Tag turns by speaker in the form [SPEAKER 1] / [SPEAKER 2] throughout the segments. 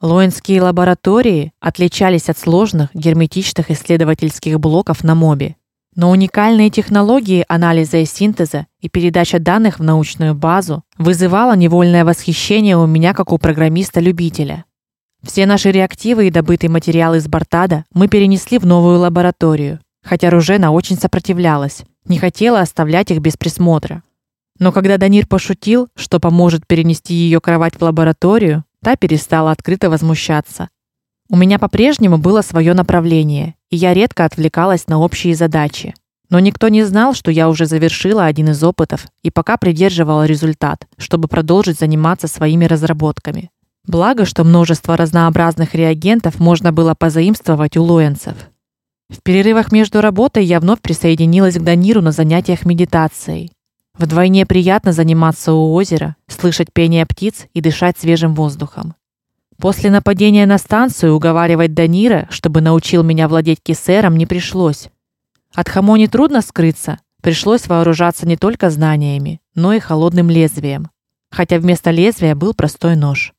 [SPEAKER 1] Лоинские лаборатории отличались от сложных герметичных исследовательских блоков на мобе. Но уникальные технологии анализа и синтеза и передача данных в научную базу вызывало невольное восхищение у меня как у программиста-любителя. Все наши реактивы и добытый материал из Бартада мы перенесли в новую лабораторию, хотя Ружена очень сопротивлялась, не хотела оставлять их без присмотра. Но когда Данир пошутил, что поможет перенести ее кровать в лабораторию, та перестала открыто возмущаться. У меня по-прежнему было свое направление, и я редко отвлекалась на общие задачи. Но никто не знал, что я уже завершила один из опытов и пока придерживала результат, чтобы продолжить заниматься своими разработками. Благо, что множество разнообразных реагентов можно было позаимствовать у лоенцев. В перерывах между работой я вновь присоединилась к Даниру на занятиях медитацией. Вдвойне приятно заниматься у озера, слышать пение птиц и дышать свежим воздухом. После нападения на станцию уговаривать Данира, чтобы научил меня владеть кисером, не пришлось. От Хамони трудно скрыться, пришлось вооружаться не только знаниями, но и холодным лезвием, хотя вместо лезвия был простой нож.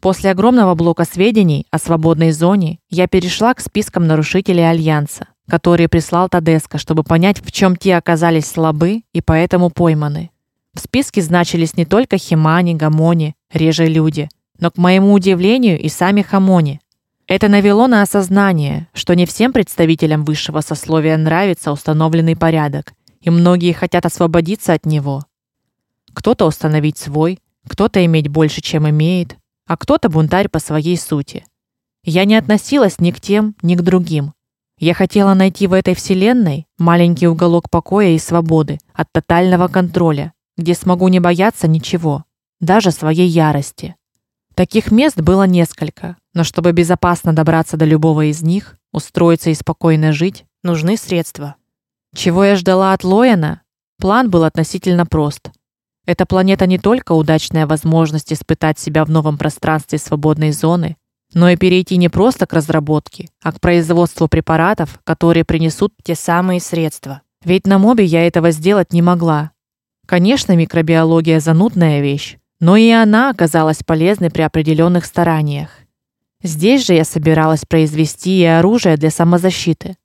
[SPEAKER 1] После огромного блока сведений о свободной зоне я перешла к спискам нарушителей альянса, которые прислал Тадеска, чтобы понять, в чем те оказались слабы и поэтому пойманы. В списке значились не только Химани, Гамони, реже люди, но к моему удивлению и сами Хамони. Это навело на осознание, что не всем представителям высшего сословия нравится установленный порядок, и многие хотят освободиться от него. Кто-то установить свой, кто-то иметь больше, чем имеет, а кто-то бунтарь по своей сути. Я не относилась ни к тем, ни к другим. Я хотела найти в этой вселенной маленький уголок покоя и свободы от тотального контроля, где смогу не бояться ничего, даже своей ярости. Таких мест было несколько, но чтобы безопасно добраться до любого из них, устроиться и спокойно жить, нужны средства. Чего я ждала от Лояна? План был относительно прост. Эта планета не только удачная возможность испытать себя в новом пространстве свободной зоны, но и перейти не просто к разработке, а к производству препаратов, которые принесут те самые средства. Ведь на мобе я этого сделать не могла. Конечно, микробиология занудная вещь, но и она оказалась полезной при определенных стараниях. Здесь же я собиралась произвести и оружие для самозащиты.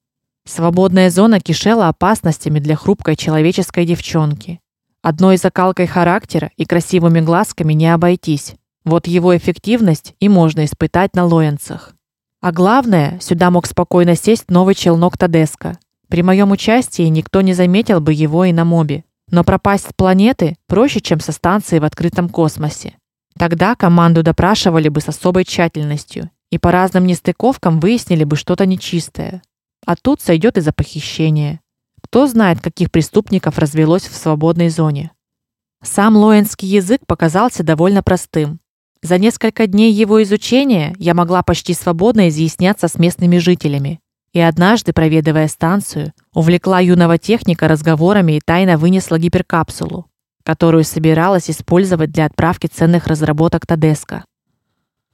[SPEAKER 1] Свободная зона кишела опасностями для хрупкой человеческой девчонки. Одной закалкой характера и красивыми глазками не обойтись. Вот его эффективность и можно испытать на лоенцах. А главное, сюда мог спокойно сесть новый челнок Тадеска. При моем участии никто не заметил бы его и на мобе. Но пропасть с планеты проще, чем со станции в открытом космосе. Тогда команду допрашивали бы с особой тщательностью и по разным нестыковкам выяснили бы что-то нечистое. А тут сойдет и за похищение. Кто знает, каких преступников развелось в свободной зоне. Сам лоенский язык показался довольно простым. За несколько дней его изучения я могла почти свободно изъясняться с местными жителями. И однажды, проведывая станцию, увлекла юного техника разговорами и тайно вынесла гиперкапсулу, которую собиралась использовать для отправки ценных разработок Тадеска.